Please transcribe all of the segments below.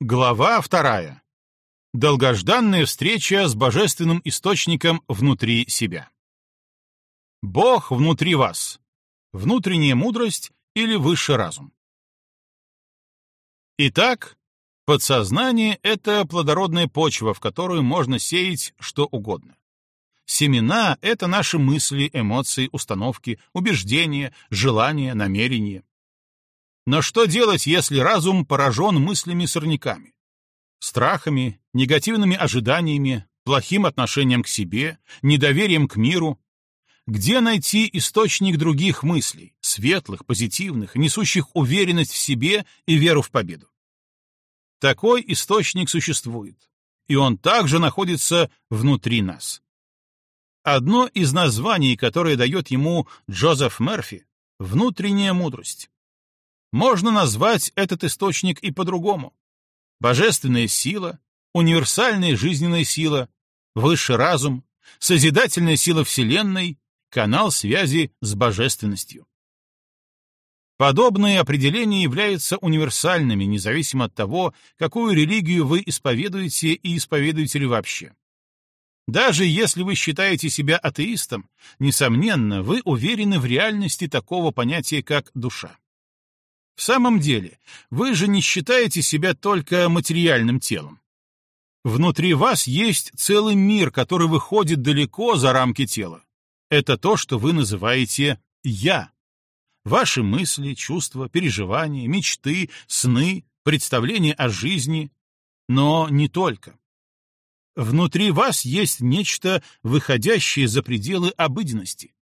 Глава вторая. Долгожданная встреча с божественным источником внутри себя. Бог внутри вас. Внутренняя мудрость или высший разум. Итак, подсознание — это плодородная почва, в которую можно сеять что угодно. Семена — это наши мысли, эмоции, установки, убеждения, желания, намерения. Но что делать, если разум поражен мыслями-сорняками? Страхами, негативными ожиданиями, плохим отношением к себе, недоверием к миру? Где найти источник других мыслей, светлых, позитивных, несущих уверенность в себе и веру в победу? Такой источник существует, и он также находится внутри нас. Одно из названий, которое дает ему Джозеф Мерфи — внутренняя мудрость. Можно назвать этот источник и по-другому. Божественная сила, универсальная жизненная сила, высший разум, созидательная сила Вселенной, канал связи с божественностью. Подобные определения являются универсальными, независимо от того, какую религию вы исповедуете и исповедуете ли вообще. Даже если вы считаете себя атеистом, несомненно, вы уверены в реальности такого понятия, как душа. В самом деле, вы же не считаете себя только материальным телом. Внутри вас есть целый мир, который выходит далеко за рамки тела. Это то, что вы называете «я». Ваши мысли, чувства, переживания, мечты, сны, представления о жизни. Но не только. Внутри вас есть нечто, выходящее за пределы обыденности.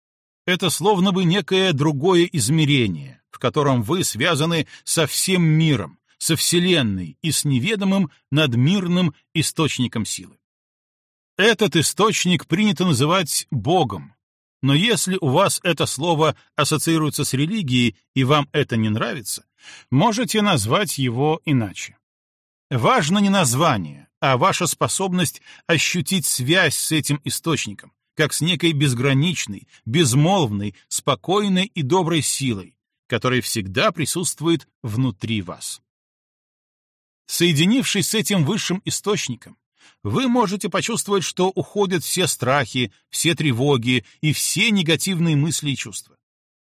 Это словно бы некое другое измерение, в котором вы связаны со всем миром, со Вселенной и с неведомым надмирным источником силы. Этот источник принято называть Богом, но если у вас это слово ассоциируется с религией и вам это не нравится, можете назвать его иначе. Важно не название, а ваша способность ощутить связь с этим источником, как с некой безграничной, безмолвной, спокойной и доброй силой, который всегда присутствует внутри вас. Соединившись с этим высшим источником, вы можете почувствовать, что уходят все страхи, все тревоги и все негативные мысли и чувства.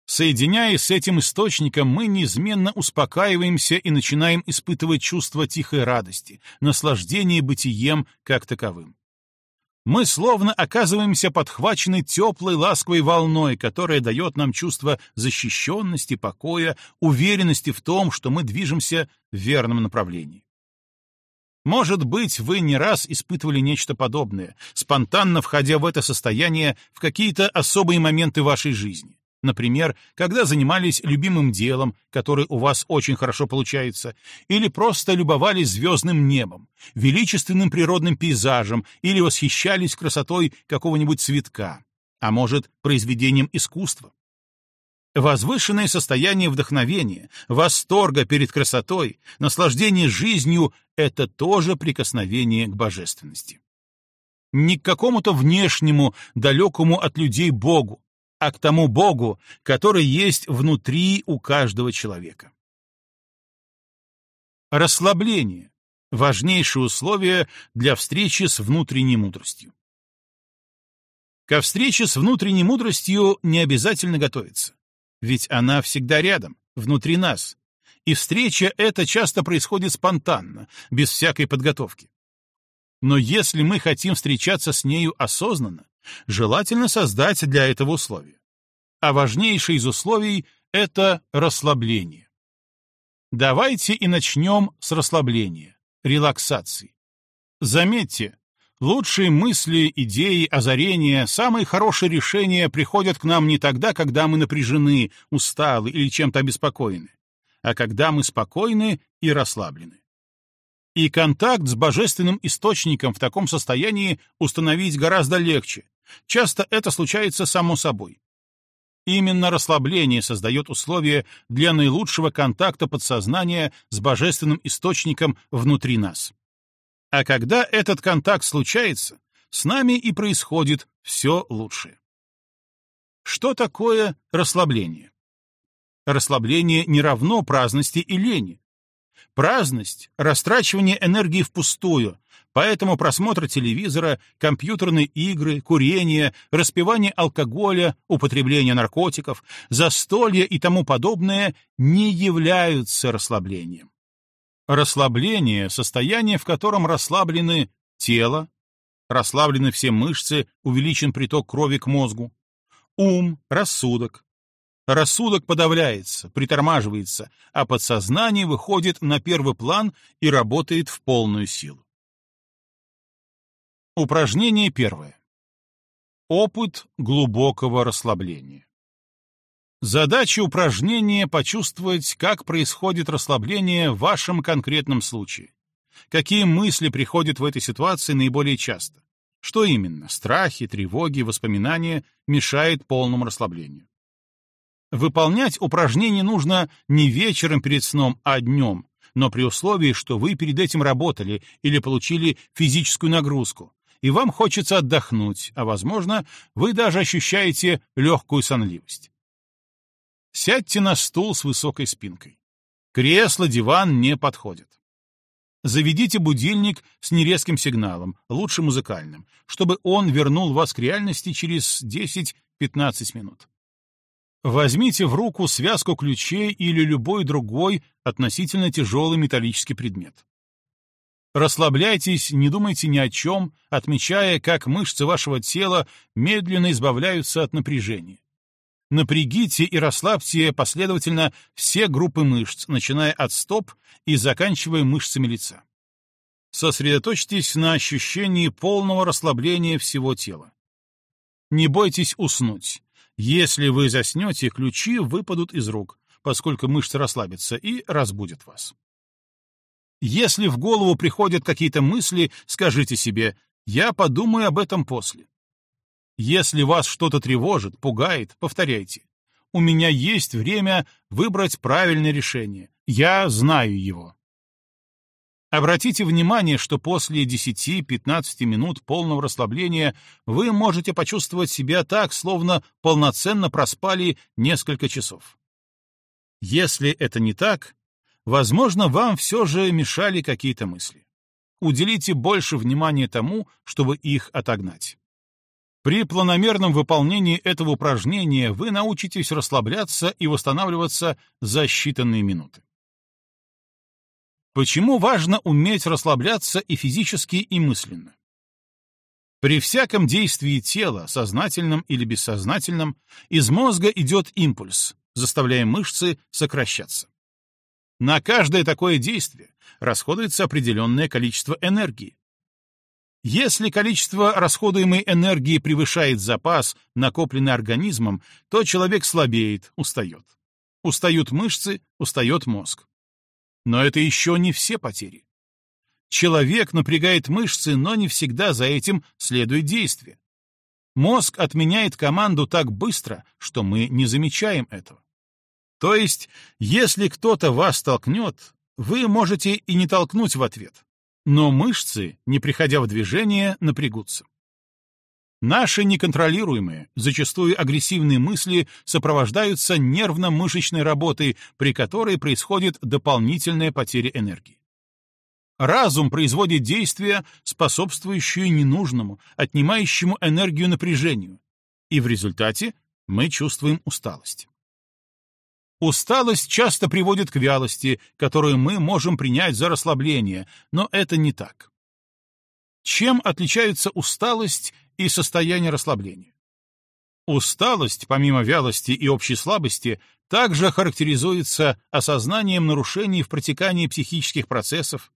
Соединяясь с этим источником, мы неизменно успокаиваемся и начинаем испытывать чувство тихой радости, наслаждения бытием как таковым мы словно оказываемся подхвачены теплой ласковой волной, которая дает нам чувство защищенности, покоя, уверенности в том, что мы движемся в верном направлении. Может быть, вы не раз испытывали нечто подобное, спонтанно входя в это состояние в какие-то особые моменты вашей жизни. Например, когда занимались любимым делом, которое у вас очень хорошо получается, или просто любовались звездным небом, величественным природным пейзажем или восхищались красотой какого-нибудь цветка, а может, произведением искусства. Возвышенное состояние вдохновения, восторга перед красотой, наслаждение жизнью — это тоже прикосновение к божественности. Не к какому-то внешнему, далекому от людей Богу, а к тому Богу, который есть внутри у каждого человека. Расслабление — важнейшее условие для встречи с внутренней мудростью. Ко встрече с внутренней мудростью не обязательно готовиться, ведь она всегда рядом, внутри нас, и встреча эта часто происходит спонтанно, без всякой подготовки. Но если мы хотим встречаться с нею осознанно, желательно создать для этого условия. А важнейшее из условий — это расслабление. Давайте и начнем с расслабления, релаксации. Заметьте, лучшие мысли, идеи, озарения, самые хорошие решения приходят к нам не тогда, когда мы напряжены, усталы или чем-то обеспокоены, а когда мы спокойны и расслаблены. И контакт с божественным источником в таком состоянии установить гораздо легче, Часто это случается само собой. Именно расслабление создает условия для наилучшего контакта подсознания с божественным источником внутри нас. А когда этот контакт случается, с нами и происходит все лучшее. Что такое расслабление? Расслабление не равно праздности и лени. Праздность — растрачивание энергии впустую, поэтому просмотр телевизора, компьютерные игры, курение, распивание алкоголя, употребление наркотиков, застолье и тому подобное не являются расслаблением. Расслабление — состояние, в котором расслаблены тело, расслаблены все мышцы, увеличен приток крови к мозгу, ум, рассудок. Рассудок подавляется, притормаживается, а подсознание выходит на первый план и работает в полную силу. Упражнение первое. Опыт глубокого расслабления. Задача упражнения — почувствовать, как происходит расслабление в вашем конкретном случае. Какие мысли приходят в этой ситуации наиболее часто? Что именно, страхи, тревоги, воспоминания мешает полному расслаблению? Выполнять упражнение нужно не вечером перед сном, а днем, но при условии, что вы перед этим работали или получили физическую нагрузку, и вам хочется отдохнуть, а, возможно, вы даже ощущаете легкую сонливость. Сядьте на стул с высокой спинкой. Кресло, диван не подходят. Заведите будильник с нерезким сигналом, лучше музыкальным, чтобы он вернул вас к реальности через 10-15 минут. Возьмите в руку связку ключей или любой другой относительно тяжелый металлический предмет. Расслабляйтесь, не думайте ни о чем, отмечая, как мышцы вашего тела медленно избавляются от напряжения. Напрягите и расслабьте последовательно все группы мышц, начиная от стоп и заканчивая мышцами лица. Сосредоточьтесь на ощущении полного расслабления всего тела. Не бойтесь уснуть. Если вы заснете, ключи выпадут из рук, поскольку мышцы расслабятся, и разбудят вас. Если в голову приходят какие-то мысли, скажите себе «я подумаю об этом после». Если вас что-то тревожит, пугает, повторяйте. У меня есть время выбрать правильное решение. Я знаю его. Обратите внимание, что после 10-15 минут полного расслабления вы можете почувствовать себя так, словно полноценно проспали несколько часов. Если это не так, возможно, вам все же мешали какие-то мысли. Уделите больше внимания тому, чтобы их отогнать. При планомерном выполнении этого упражнения вы научитесь расслабляться и восстанавливаться за считанные минуты. Почему важно уметь расслабляться и физически, и мысленно? При всяком действии тела, сознательном или бессознательном, из мозга идет импульс, заставляя мышцы сокращаться. На каждое такое действие расходуется определенное количество энергии, если количество расходуемой энергии превышает запас, накопленный организмом, то человек слабеет, устает. Устают мышцы, устает мозг. Но это еще не все потери. Человек напрягает мышцы, но не всегда за этим следует действие. Мозг отменяет команду так быстро, что мы не замечаем этого. То есть, если кто-то вас толкнет, вы можете и не толкнуть в ответ но мышцы, не приходя в движение, напрягутся. Наши неконтролируемые, зачастую агрессивные мысли сопровождаются нервно-мышечной работой, при которой происходит дополнительная потеря энергии. Разум производит действия, способствующие ненужному, отнимающему энергию напряжению, и в результате мы чувствуем усталость. Усталость часто приводит к вялости, которую мы можем принять за расслабление, но это не так. Чем отличаются усталость и состояние расслабления? Усталость, помимо вялости и общей слабости, также характеризуется осознанием нарушений в протекании психических процессов,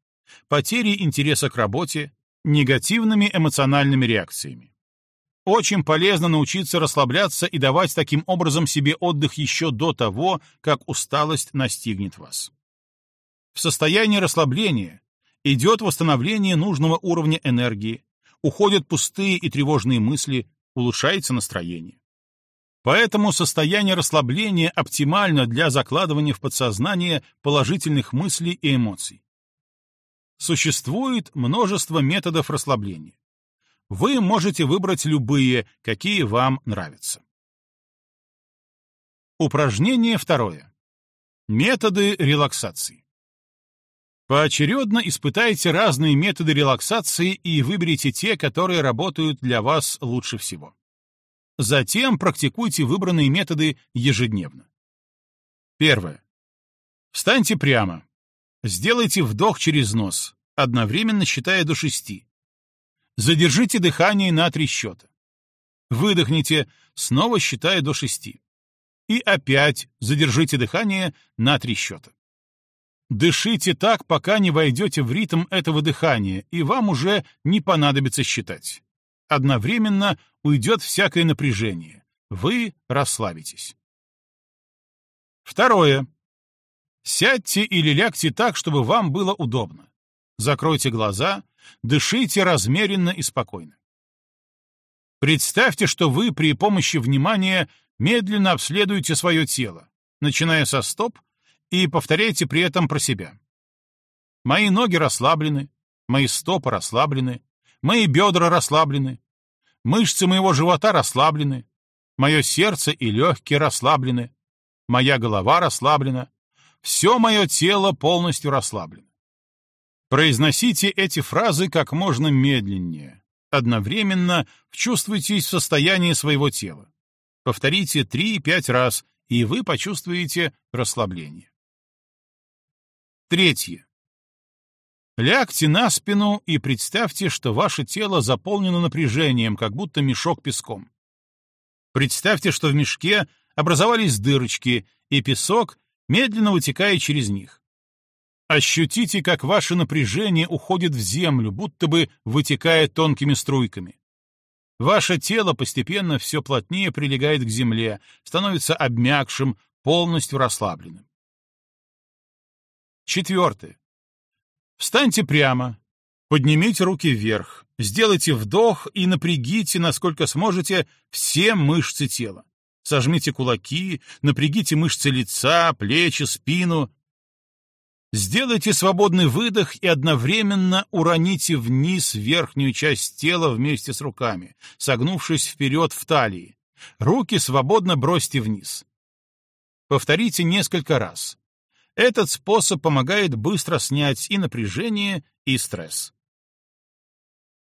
потерей интереса к работе, негативными эмоциональными реакциями. Очень полезно научиться расслабляться и давать таким образом себе отдых еще до того, как усталость настигнет вас. В состоянии расслабления идет восстановление нужного уровня энергии, уходят пустые и тревожные мысли, улучшается настроение. Поэтому состояние расслабления оптимально для закладывания в подсознание положительных мыслей и эмоций. Существует множество методов расслабления. Вы можете выбрать любые, какие вам нравятся. Упражнение второе. Методы релаксации. Поочередно испытайте разные методы релаксации и выберите те, которые работают для вас лучше всего. Затем практикуйте выбранные методы ежедневно. Первое. Встаньте прямо. Сделайте вдох через нос, одновременно считая до шести. Задержите дыхание на три счета. Выдохните, снова считая до шести. И опять задержите дыхание на три счета. Дышите так, пока не войдете в ритм этого дыхания, и вам уже не понадобится считать. Одновременно уйдет всякое напряжение. Вы расслабитесь. Второе. Сядьте или лягте так, чтобы вам было удобно. Закройте глаза, дышите размеренно и спокойно. Представьте, что вы при помощи внимания медленно обследуете свое тело, начиная со стоп, и повторяйте при этом про себя. Мои ноги расслаблены, мои стопы расслаблены, мои бедра расслаблены, мышцы моего живота расслаблены, мое сердце и легкие расслаблены, моя голова расслаблена, все мое тело полностью расслаблено. Произносите эти фразы как можно медленнее. Одновременно вчувствуйтесь в состоянии своего тела. Повторите 3-5 раз, и вы почувствуете расслабление. Третье. Лягте на спину и представьте, что ваше тело заполнено напряжением, как будто мешок песком. Представьте, что в мешке образовались дырочки, и песок медленно вытекает через них. Ощутите, как ваше напряжение уходит в землю, будто бы вытекая тонкими струйками. Ваше тело постепенно все плотнее прилегает к земле, становится обмякшим, полностью расслабленным. Четвертое. Встаньте прямо, поднимите руки вверх, сделайте вдох и напрягите, насколько сможете, все мышцы тела. Сожмите кулаки, напрягите мышцы лица, плечи, спину. Сделайте свободный выдох и одновременно уроните вниз верхнюю часть тела вместе с руками, согнувшись вперед в талии. Руки свободно бросьте вниз. Повторите несколько раз. Этот способ помогает быстро снять и напряжение, и стресс.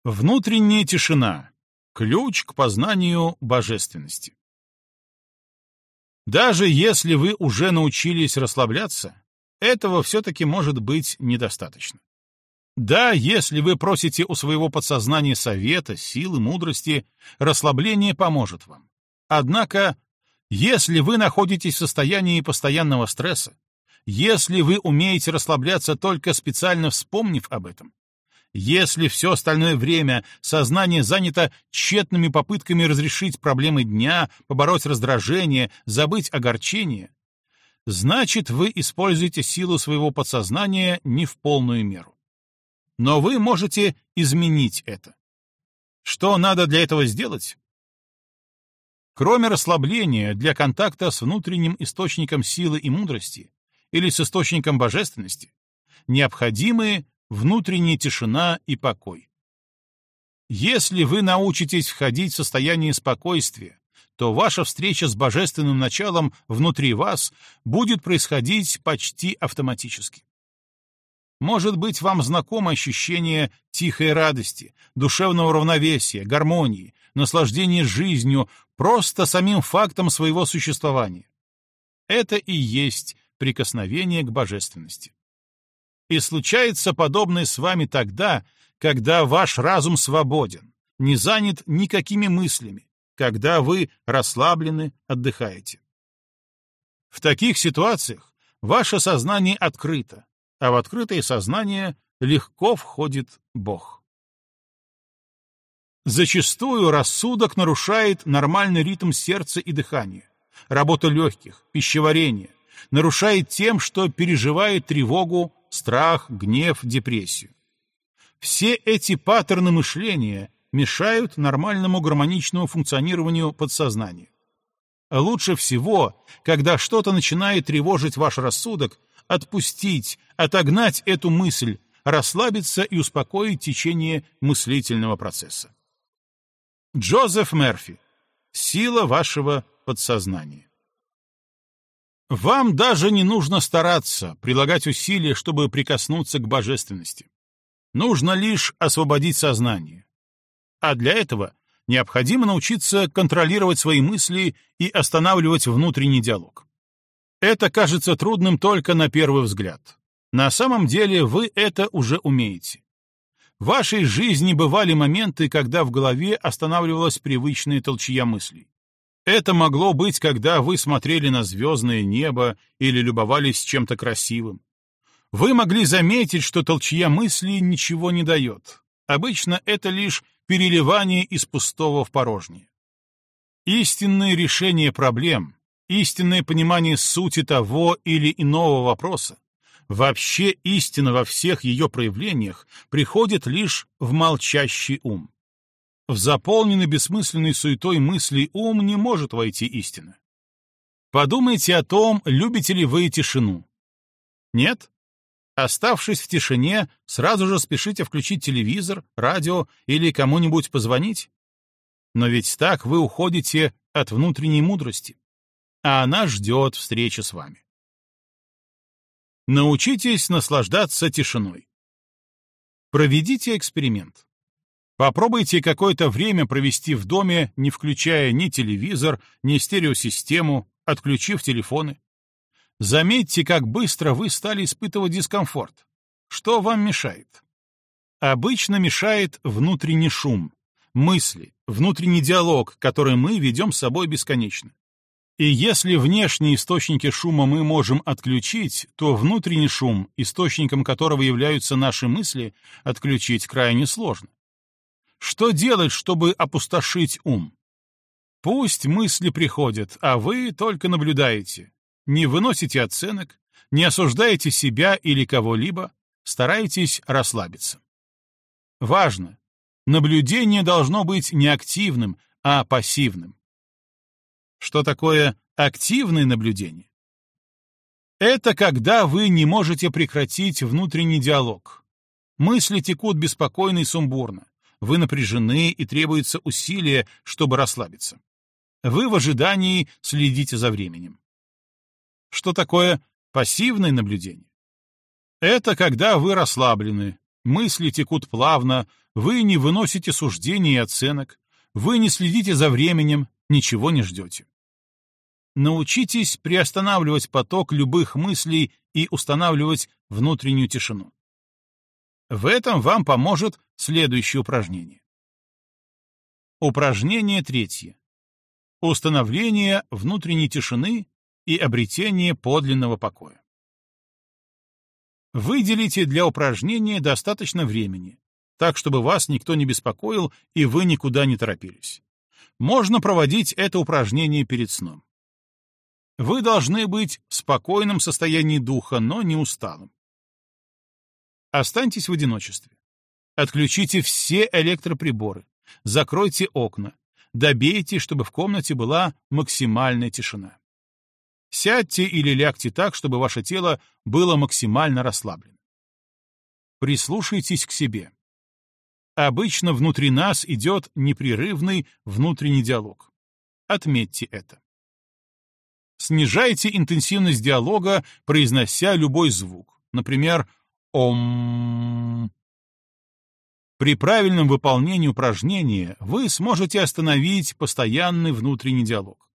Внутренняя тишина — ключ к познанию божественности. Даже если вы уже научились расслабляться, этого все-таки может быть недостаточно. Да, если вы просите у своего подсознания совета, силы, мудрости, расслабление поможет вам. Однако, если вы находитесь в состоянии постоянного стресса, если вы умеете расслабляться только специально вспомнив об этом, если все остальное время сознание занято тщетными попытками разрешить проблемы дня, побороть раздражение, забыть огорчение, значит, вы используете силу своего подсознания не в полную меру. Но вы можете изменить это. Что надо для этого сделать? Кроме расслабления, для контакта с внутренним источником силы и мудрости или с источником божественности, необходимы внутренняя тишина и покой. Если вы научитесь входить в состояние спокойствия, то ваша встреча с божественным началом внутри вас будет происходить почти автоматически. Может быть, вам знакомо ощущение тихой радости, душевного равновесия, гармонии, наслаждения жизнью просто самим фактом своего существования. Это и есть прикосновение к божественности. И случается подобное с вами тогда, когда ваш разум свободен, не занят никакими мыслями, когда вы расслаблены, отдыхаете. В таких ситуациях ваше сознание открыто, а в открытое сознание легко входит Бог. Зачастую рассудок нарушает нормальный ритм сердца и дыхания, работу легких, пищеварения, нарушает тем, что переживает тревогу, страх, гнев, депрессию. Все эти паттерны мышления мешают нормальному гармоничному функционированию подсознания. Лучше всего, когда что-то начинает тревожить ваш рассудок, отпустить, отогнать эту мысль, расслабиться и успокоить течение мыслительного процесса. Джозеф Мерфи. Сила вашего подсознания. Вам даже не нужно стараться, прилагать усилия, чтобы прикоснуться к божественности. Нужно лишь освободить сознание. А для этого необходимо научиться контролировать свои мысли и останавливать внутренний диалог. Это кажется трудным только на первый взгляд. На самом деле вы это уже умеете. В вашей жизни бывали моменты, когда в голове останавливалась привычная толчья мыслей. Это могло быть, когда вы смотрели на звездное небо или любовались чем-то красивым. Вы могли заметить, что толчья мысли ничего не дает. Обычно это лишь переливание из пустого в порожнее. Истинное решение проблем, истинное понимание сути того или иного вопроса, вообще истина во всех ее проявлениях приходит лишь в молчащий ум. В заполненный бессмысленной суетой мыслей ум не может войти истина. Подумайте о том, любите ли вы тишину. Нет? Оставшись в тишине, сразу же спешите включить телевизор, радио или кому-нибудь позвонить? Но ведь так вы уходите от внутренней мудрости, а она ждет встречи с вами. Научитесь наслаждаться тишиной. Проведите эксперимент. Попробуйте какое-то время провести в доме, не включая ни телевизор, ни стереосистему, отключив телефоны. Заметьте, как быстро вы стали испытывать дискомфорт. Что вам мешает? Обычно мешает внутренний шум, мысли, внутренний диалог, который мы ведем с собой бесконечно. И если внешние источники шума мы можем отключить, то внутренний шум, источником которого являются наши мысли, отключить крайне сложно. Что делать, чтобы опустошить ум? Пусть мысли приходят, а вы только наблюдаете. Не выносите оценок, не осуждаете себя или кого-либо, старайтесь расслабиться. Важно. Наблюдение должно быть не активным, а пассивным. Что такое активное наблюдение? Это когда вы не можете прекратить внутренний диалог. Мысли текут беспокойно и сумбурно вы напряжены и требуется усилие, чтобы расслабиться. Вы в ожидании следите за временем. Что такое пассивное наблюдение? Это когда вы расслаблены, мысли текут плавно, вы не выносите суждений и оценок, вы не следите за временем, ничего не ждете. Научитесь приостанавливать поток любых мыслей и устанавливать внутреннюю тишину. В этом вам поможет следующее упражнение. Упражнение третье. Установление внутренней тишины и обретение подлинного покоя. Выделите для упражнения достаточно времени, так чтобы вас никто не беспокоил и вы никуда не торопились. Можно проводить это упражнение перед сном. Вы должны быть в спокойном состоянии духа, но не усталым. Останьтесь в одиночестве. Отключите все электроприборы, закройте окна, добейте, чтобы в комнате была максимальная тишина. Сядьте или лягте так, чтобы ваше тело было максимально расслаблено. Прислушайтесь к себе. Обычно внутри нас идет непрерывный внутренний диалог. Отметьте это. Снижайте интенсивность диалога, произнося любой звук. Например, Ом. При правильном выполнении упражнения вы сможете остановить постоянный внутренний диалог.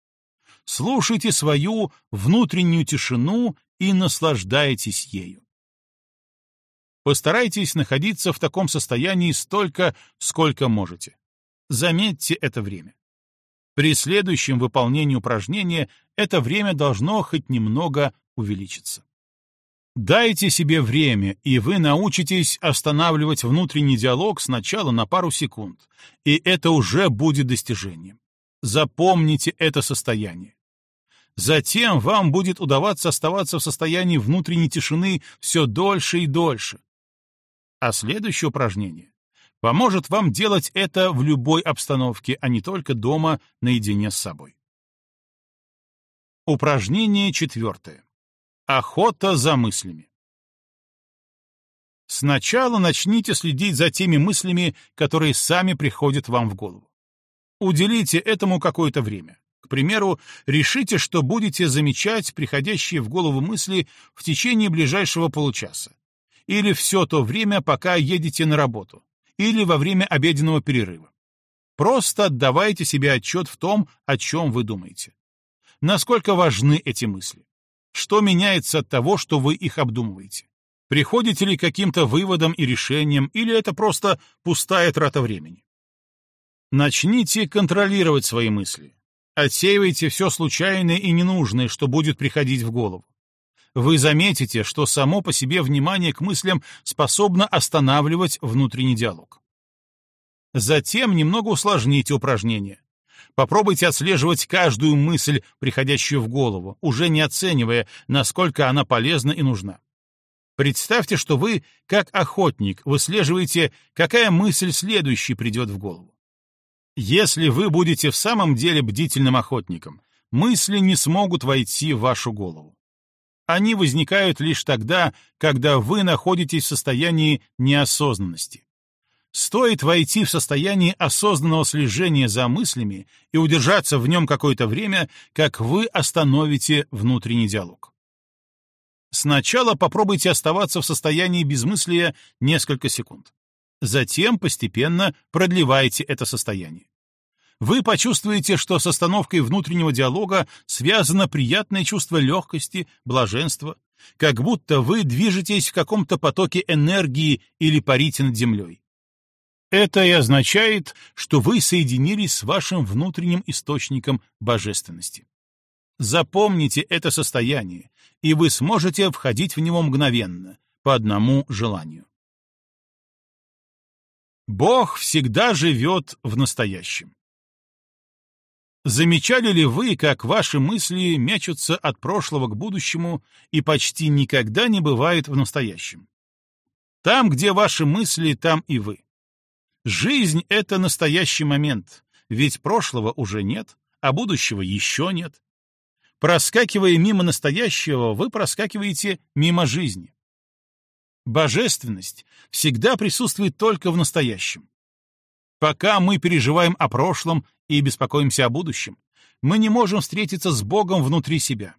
Слушайте свою внутреннюю тишину и наслаждайтесь ею. Постарайтесь находиться в таком состоянии столько, сколько можете. Заметьте это время. При следующем выполнении упражнения это время должно хоть немного увеличиться. Дайте себе время, и вы научитесь останавливать внутренний диалог сначала на пару секунд, и это уже будет достижением. Запомните это состояние. Затем вам будет удаваться оставаться в состоянии внутренней тишины все дольше и дольше. А следующее упражнение поможет вам делать это в любой обстановке, а не только дома наедине с собой. Упражнение четвертое. Охота за мыслями. Сначала начните следить за теми мыслями, которые сами приходят вам в голову. Уделите этому какое-то время, к примеру, решите, что будете замечать приходящие в голову мысли в течение ближайшего получаса. Или все то время, пока едете на работу. Или во время обеденного перерыва. Просто отдавайте себе отчет в том, о чем вы думаете. Насколько важны эти мысли? Что меняется от того, что вы их обдумываете? Приходите ли к каким-то выводам и решениям, или это просто пустая трата времени? Начните контролировать свои мысли. Отсеивайте все случайное и ненужное, что будет приходить в голову. Вы заметите, что само по себе внимание к мыслям способно останавливать внутренний диалог. Затем немного усложните упражнение. Попробуйте отслеживать каждую мысль, приходящую в голову, уже не оценивая, насколько она полезна и нужна. Представьте, что вы, как охотник, выслеживаете, какая мысль следующей придет в голову. Если вы будете в самом деле бдительным охотником, мысли не смогут войти в вашу голову. Они возникают лишь тогда, когда вы находитесь в состоянии неосознанности. Стоит войти в состояние осознанного слежения за мыслями и удержаться в нем какое-то время, как вы остановите внутренний диалог. Сначала попробуйте оставаться в состоянии безмыслия несколько секунд. Затем постепенно продлевайте это состояние. Вы почувствуете, что с остановкой внутреннего диалога связано приятное чувство легкости, блаженства, как будто вы движетесь в каком-то потоке энергии или парите над землей. Это и означает, что вы соединились с вашим внутренним источником божественности. Запомните это состояние, и вы сможете входить в него мгновенно, по одному желанию. Бог всегда живет в настоящем. Замечали ли вы, как ваши мысли мечутся от прошлого к будущему и почти никогда не бывают в настоящем? Там, где ваши мысли, там и вы. Жизнь — это настоящий момент, ведь прошлого уже нет, а будущего еще нет. Проскакивая мимо настоящего, вы проскакиваете мимо жизни. Божественность всегда присутствует только в настоящем. Пока мы переживаем о прошлом и беспокоимся о будущем, мы не можем встретиться с Богом внутри себя.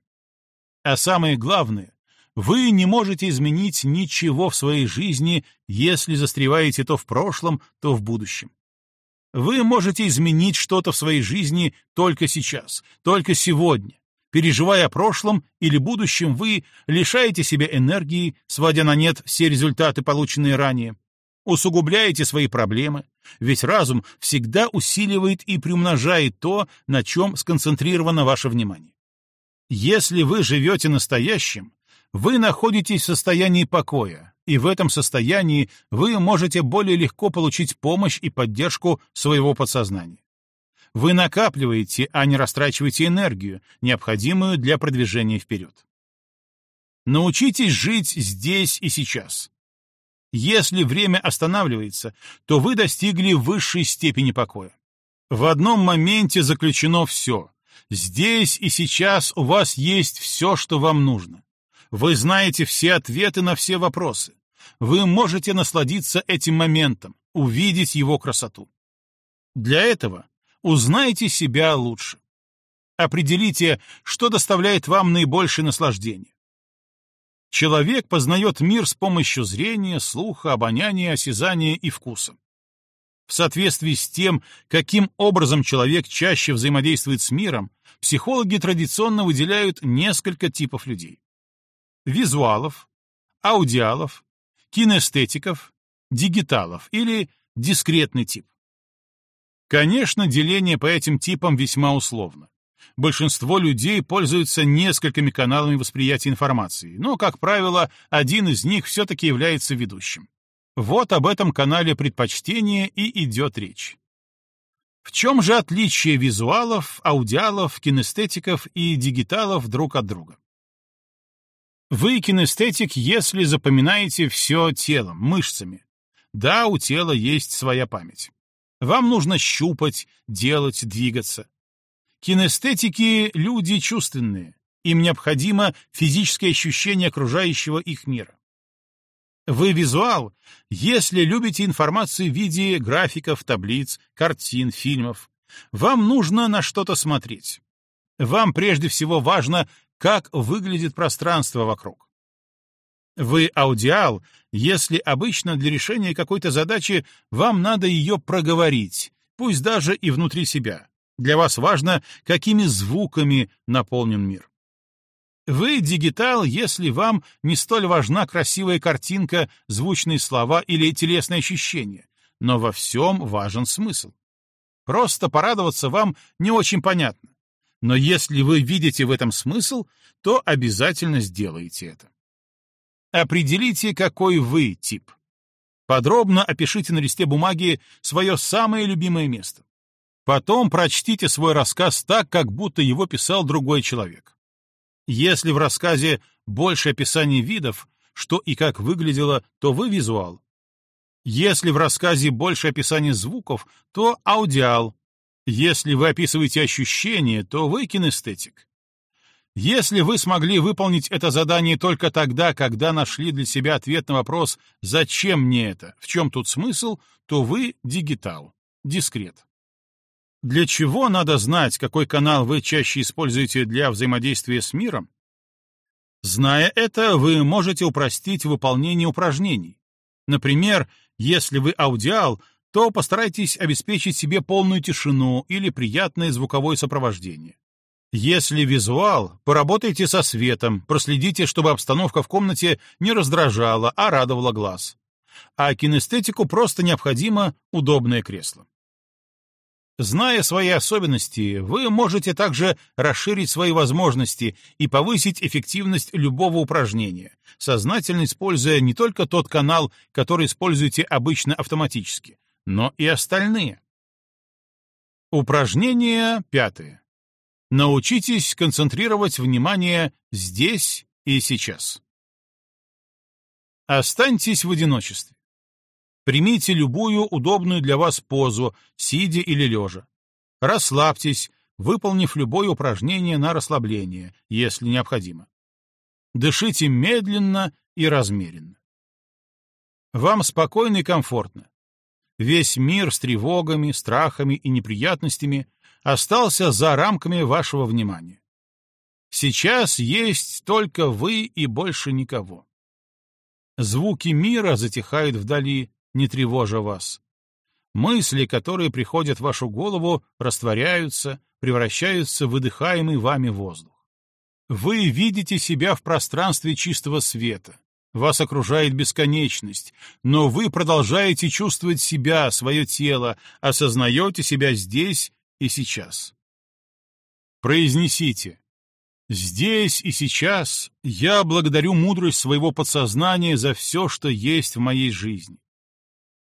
А самое главное, вы не можете изменить ничего в своей жизни, если застреваете то в прошлом, то в будущем. Вы можете изменить что-то в своей жизни только сейчас, только сегодня, Переживая о прошлом или будущем, вы лишаете себя энергии, сводя на нет все результаты, полученные ранее. Усугубляете свои проблемы, ведь разум всегда усиливает и приумножает то, на чем сконцентрировано ваше внимание. Если вы живете настоящим, вы находитесь в состоянии покоя, и в этом состоянии вы можете более легко получить помощь и поддержку своего подсознания. Вы накапливаете, а не растрачиваете энергию, необходимую для продвижения вперед. Научитесь жить здесь и сейчас. Если время останавливается, то вы достигли высшей степени покоя. В одном моменте заключено все. Здесь и сейчас у вас есть все, что вам нужно. Вы знаете все ответы на все вопросы. Вы можете насладиться этим моментом, увидеть его красоту. Для этого Узнайте себя лучше. Определите, что доставляет вам наибольшее наслаждение. Человек познает мир с помощью зрения, слуха, обоняния, осязания и вкуса. В соответствии с тем, каким образом человек чаще взаимодействует с миром, психологи традиционно выделяют несколько типов людей. Визуалов, аудиалов, кинестетиков, дигиталов или дискретный тип. Конечно, деление по этим типам весьма условно. Большинство людей пользуются несколькими каналами восприятия информации, но, как правило, один из них все-таки является ведущим. Вот об этом канале предпочтения и идет речь. В чем же отличие визуалов, аудиалов, кинестетиков и дигиталов друг от друга? Вы кинестетик, если запоминаете все телом, мышцами. Да, у тела есть своя память. Вам нужно щупать, делать, двигаться. Кинестетики — люди чувственные. Им необходимо физическое ощущение окружающего их мира. Вы визуал, если любите информацию в виде графиков, таблиц, картин, фильмов. Вам нужно на что-то смотреть. Вам прежде всего важно, как выглядит пространство вокруг. Вы аудиал, если обычно для решения какой-то задачи вам надо ее проговорить, пусть даже и внутри себя. Для вас важно, какими звуками наполнен мир. Вы дигитал, если вам не столь важна красивая картинка, звучные слова или телесные ощущения, но во всем важен смысл. Просто порадоваться вам не очень понятно. Но если вы видите в этом смысл, то обязательно сделаете это. Определите, какой вы тип. Подробно опишите на листе бумаги свое самое любимое место. Потом прочтите свой рассказ так, как будто его писал другой человек. Если в рассказе больше описаний видов, что и как выглядело, то вы визуал. Если в рассказе больше описаний звуков, то аудиал. Если вы описываете ощущения, то вы кинестетик. Если вы смогли выполнить это задание только тогда, когда нашли для себя ответ на вопрос «Зачем мне это? В чем тут смысл?», то вы дигитал, дискрет. Для чего надо знать, какой канал вы чаще используете для взаимодействия с миром? Зная это, вы можете упростить выполнение упражнений. Например, если вы аудиал, то постарайтесь обеспечить себе полную тишину или приятное звуковое сопровождение. Если визуал, поработайте со светом, проследите, чтобы обстановка в комнате не раздражала, а радовала глаз. А кинестетику просто необходимо удобное кресло. Зная свои особенности, вы можете также расширить свои возможности и повысить эффективность любого упражнения, сознательно используя не только тот канал, который используете обычно автоматически, но и остальные. Упражнение пятое. Научитесь концентрировать внимание здесь и сейчас. Останьтесь в одиночестве. Примите любую удобную для вас позу, сидя или лежа. Расслабьтесь, выполнив любое упражнение на расслабление, если необходимо. Дышите медленно и размеренно. Вам спокойно и комфортно. Весь мир с тревогами, страхами и неприятностями остался за рамками вашего внимания. Сейчас есть только вы и больше никого. Звуки мира затихают вдали, не тревожа вас. Мысли, которые приходят в вашу голову, растворяются, превращаются в выдыхаемый вами воздух. Вы видите себя в пространстве чистого света. Вас окружает бесконечность, но вы продолжаете чувствовать себя, свое тело, осознаете себя здесь и сейчас. Произнесите «Здесь и сейчас я благодарю мудрость своего подсознания за все, что есть в моей жизни.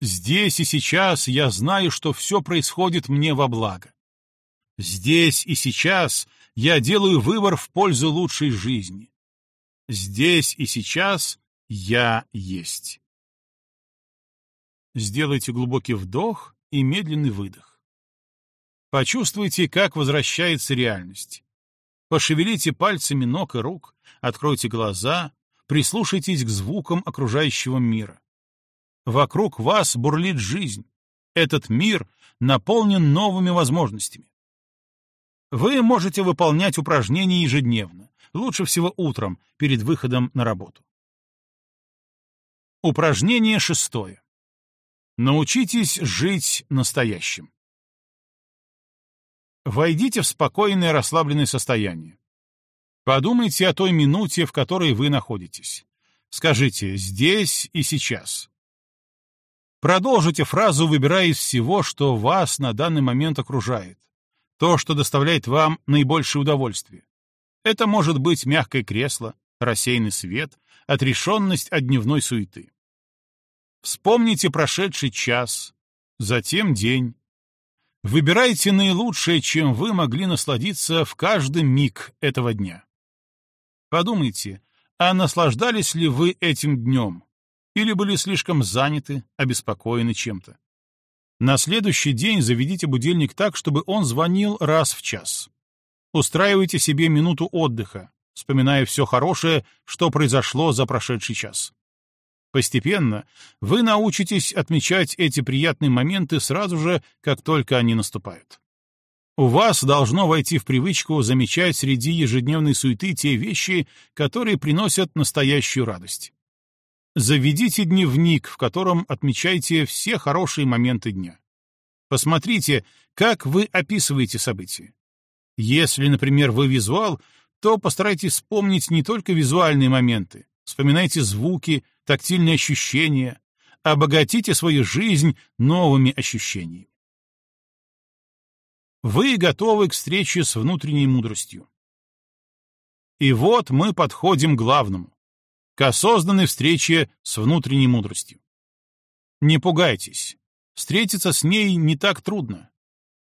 Здесь и сейчас я знаю, что все происходит мне во благо. Здесь и сейчас я делаю выбор в пользу лучшей жизни. Здесь и сейчас я есть». Сделайте глубокий вдох и медленный выдох. Почувствуйте, как возвращается реальность. Пошевелите пальцами ног и рук, откройте глаза, прислушайтесь к звукам окружающего мира. Вокруг вас бурлит жизнь. Этот мир наполнен новыми возможностями. Вы можете выполнять упражнения ежедневно, лучше всего утром, перед выходом на работу. Упражнение шестое. Научитесь жить настоящим. Войдите в спокойное расслабленное состояние. Подумайте о той минуте, в которой вы находитесь. Скажите «здесь и сейчас». Продолжите фразу, выбирая из всего, что вас на данный момент окружает. То, что доставляет вам наибольшее удовольствие. Это может быть мягкое кресло, рассеянный свет, отрешенность от дневной суеты. Вспомните прошедший час, затем день, Выбирайте наилучшее, чем вы могли насладиться в каждый миг этого дня. Подумайте, а наслаждались ли вы этим днем? Или были слишком заняты, обеспокоены чем-то? На следующий день заведите будильник так, чтобы он звонил раз в час. Устраивайте себе минуту отдыха, вспоминая все хорошее, что произошло за прошедший час. Постепенно вы научитесь отмечать эти приятные моменты сразу же, как только они наступают. У вас должно войти в привычку замечать среди ежедневной суеты те вещи, которые приносят настоящую радость. Заведите дневник, в котором отмечайте все хорошие моменты дня. Посмотрите, как вы описываете события. Если, например, вы визуал, то постарайтесь вспомнить не только визуальные моменты, вспоминайте звуки, тактильные ощущения, обогатите свою жизнь новыми ощущениями. Вы готовы к встрече с внутренней мудростью. И вот мы подходим к главному, к осознанной встрече с внутренней мудростью. Не пугайтесь, встретиться с ней не так трудно.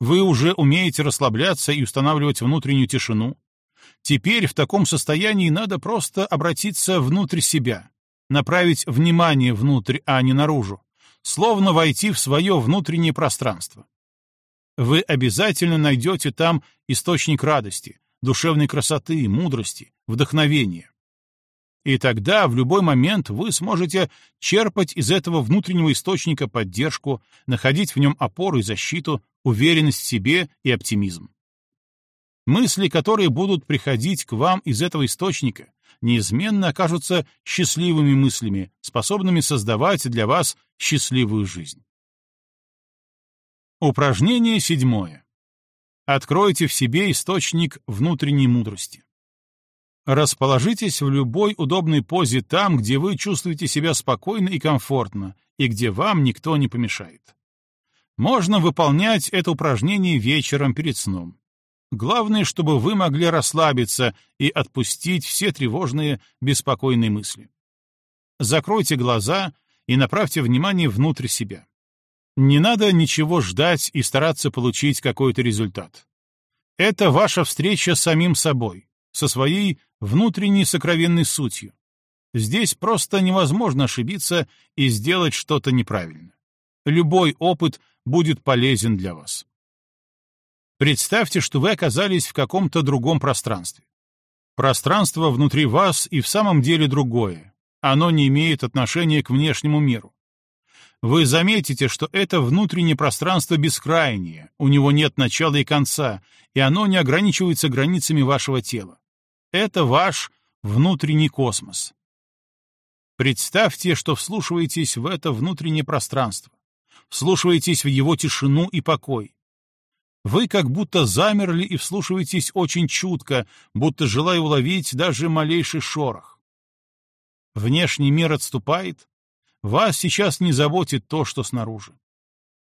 Вы уже умеете расслабляться и устанавливать внутреннюю тишину. Теперь в таком состоянии надо просто обратиться внутрь себя, направить внимание внутрь, а не наружу, словно войти в свое внутреннее пространство вы обязательно найдете там источник радости, душевной красоты, мудрости, вдохновения. И тогда в любой момент вы сможете черпать из этого внутреннего источника поддержку, находить в нем опору и защиту, уверенность в себе и оптимизм. Мысли, которые будут приходить к вам из этого источника, неизменно окажутся счастливыми мыслями, способными создавать для вас счастливую жизнь. Упражнение седьмое. Откройте в себе источник внутренней мудрости. Расположитесь в любой удобной позе там, где вы чувствуете себя спокойно и комфортно, и где вам никто не помешает. Можно выполнять это упражнение вечером перед сном. Главное, чтобы вы могли расслабиться и отпустить все тревожные, беспокойные мысли. Закройте глаза и направьте внимание внутрь себя. Не надо ничего ждать и стараться получить какой-то результат. Это ваша встреча с самим собой, со своей внутренней сокровенной сутью. Здесь просто невозможно ошибиться и сделать что-то неправильно. Любой опыт будет полезен для вас. Представьте, что вы оказались в каком-то другом пространстве. Пространство внутри вас и в самом деле другое. Оно не имеет отношения к внешнему миру вы заметите, что это внутреннее пространство бескрайнее, у него нет начала и конца, и оно не ограничивается границами вашего тела. Это ваш внутренний космос. Представьте, что вслушиваетесь в это внутреннее пространство, вслушиваетесь в его тишину и покой. Вы как будто замерли и вслушиваетесь очень чутко, будто желая уловить даже малейший шорох. Внешний мир отступает, вас сейчас не заботит то, что снаружи.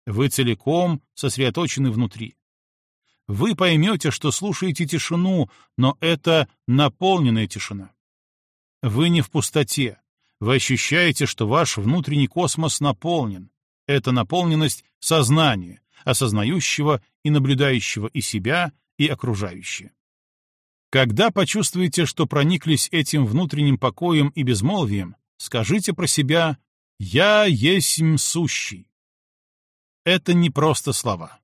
Вы целиком сосредоточены внутри. Вы поймете, что слушаете тишину, но это наполненная тишина. Вы не в пустоте. Вы ощущаете, что ваш внутренний космос наполнен. Это наполненность сознания, осознающего и наблюдающего и себя, и окружающее. Когда почувствуете, что прониклись этим внутренним покоем и безмолвием, скажите про себя «Я есмь сущий». Это не просто слова.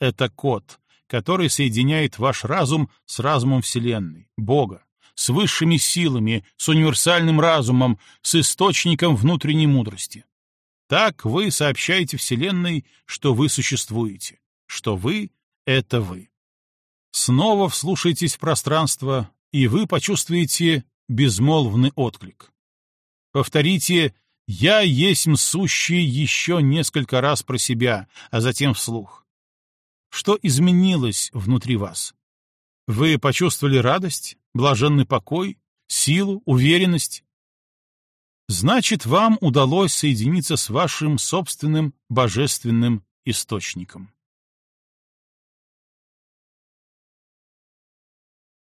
Это код, который соединяет ваш разум с разумом Вселенной, Бога, с высшими силами, с универсальным разумом, с источником внутренней мудрости. Так вы сообщаете Вселенной, что вы существуете, что вы — это вы. Снова вслушайтесь в пространство, и вы почувствуете безмолвный отклик. Повторите «Я есмь сущий» еще несколько раз про себя, а затем вслух. Что изменилось внутри вас? Вы почувствовали радость, блаженный покой, силу, уверенность? Значит, вам удалось соединиться с вашим собственным божественным источником.